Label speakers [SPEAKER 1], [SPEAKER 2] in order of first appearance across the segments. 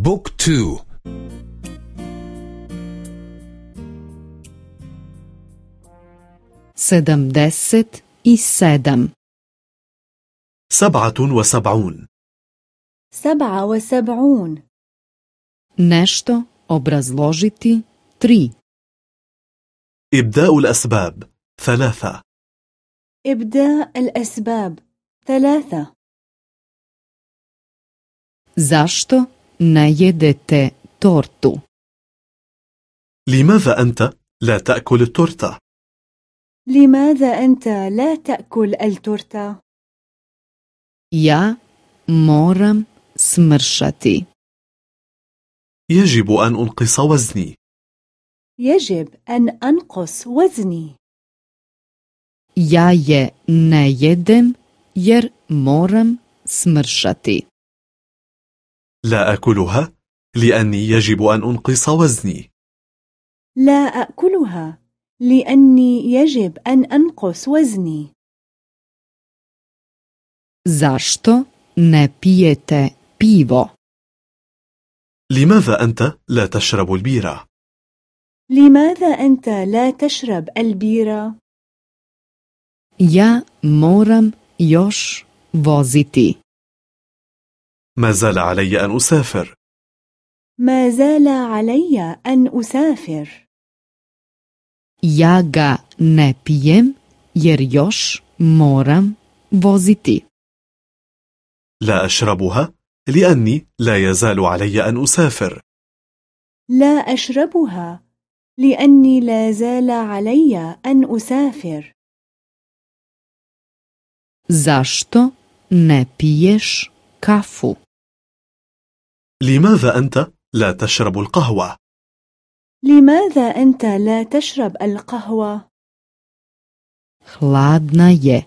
[SPEAKER 1] بوك تو
[SPEAKER 2] sedamdeset i sedam
[SPEAKER 3] سبعة وسبعون.
[SPEAKER 4] سبعة وسبعون.
[SPEAKER 2] nešto obrazložiti tri
[SPEAKER 3] إبداء الأسباب ثلاثة.
[SPEAKER 4] إبداء الأسباب ثلاثة.
[SPEAKER 2] Zašto ne jedete tortu
[SPEAKER 3] لماذا أنت لا تأكل التورتة؟
[SPEAKER 4] لماذا أنت لا تأكل التورتة؟
[SPEAKER 2] ja moram smršati
[SPEAKER 3] يجب أن أنقص وزني.
[SPEAKER 4] يجب أن أنقص وزني.
[SPEAKER 2] ja je ne jedem jer moram smršati
[SPEAKER 3] لا أكلها لأني يجب أن أنقص وزني
[SPEAKER 4] لا أكلها لأني يجب أن أنقص وزني
[SPEAKER 2] zašto ne pijete pivo
[SPEAKER 3] لماذا أنت لا تشرب البيرة؟
[SPEAKER 4] لماذا أنت لا تشرب البيرة؟
[SPEAKER 2] ja moram još voziti
[SPEAKER 3] ما زال علي أن أسافر.
[SPEAKER 4] ما زال علي أن أسافر.
[SPEAKER 2] Ja ga ne pijem jer još moram voziti.
[SPEAKER 3] لا أشربها لأني لا يزال علي أن أسافر.
[SPEAKER 4] لا أشربها لأني لا زال علي أن أسافر.
[SPEAKER 2] Zašto ne piješ kafu?
[SPEAKER 3] لماذا أنت لا تشرب القهوة؟
[SPEAKER 4] لماذا أنت لا تشرب القهوة؟
[SPEAKER 2] hladna je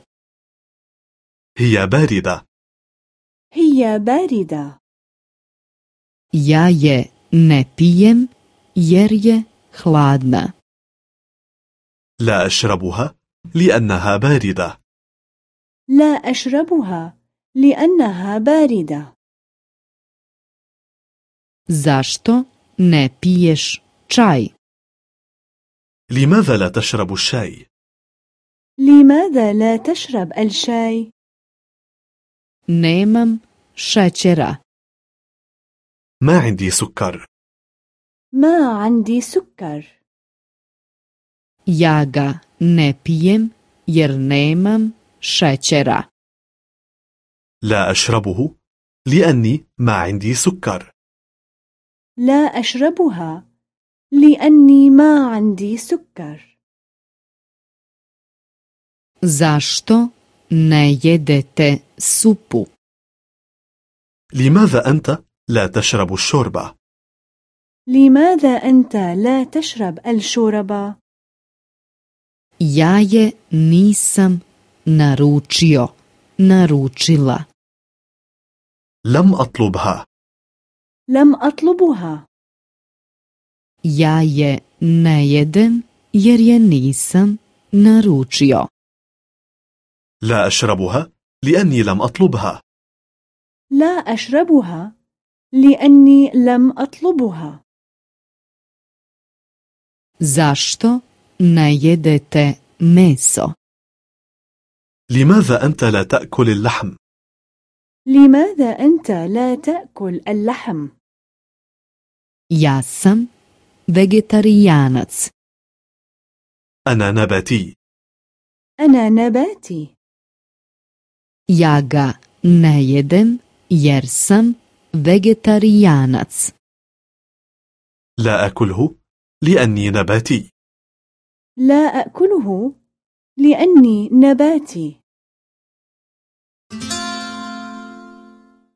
[SPEAKER 3] هي باردة.
[SPEAKER 4] هي باردة.
[SPEAKER 2] ja je ne pijem jer je hladna
[SPEAKER 3] لا أشربها لأنها باردة.
[SPEAKER 4] لا أشربها لأنها باردة.
[SPEAKER 2] Zašto ne piješ čaj?
[SPEAKER 3] لماذا لا تشرب الشاي؟
[SPEAKER 4] لماذا لا تشرب الشاي؟
[SPEAKER 2] nemam šećera.
[SPEAKER 3] ما عندي سكر.
[SPEAKER 4] ما عندي سكر.
[SPEAKER 2] Ja ga ne pijem jer nemam šećera.
[SPEAKER 3] لا أشربه لأني ما عندي سكر.
[SPEAKER 4] لا أشربها لأني ما عندي سكر
[SPEAKER 2] zašto ne jedete supu
[SPEAKER 3] لماذا أنت لا تشرب الشوربة؟
[SPEAKER 4] لماذا أنت لا تشرب الشوربة؟
[SPEAKER 2] ja je nisam naručio naručila
[SPEAKER 3] لم أطلبها
[SPEAKER 4] لم أطلبها.
[SPEAKER 2] Ja je ne jedem jer je nisam naručio.
[SPEAKER 3] لا أشربها لأني لم أطلبها.
[SPEAKER 4] لا أشربها لأني لم أطلبها.
[SPEAKER 2] Zašto ne jedete meso?
[SPEAKER 3] لماذا أنت لا تأكل اللحم؟
[SPEAKER 4] لماذا أنت لا تأكل اللحم؟
[SPEAKER 2] Ja sam vegetarijanac
[SPEAKER 3] أنا نباتي
[SPEAKER 4] أنا نباتي
[SPEAKER 2] ja ga ne jedem jer sam vegetarijanac
[SPEAKER 3] لا أكله لأني نباتي
[SPEAKER 4] لا أكله لأني نباتي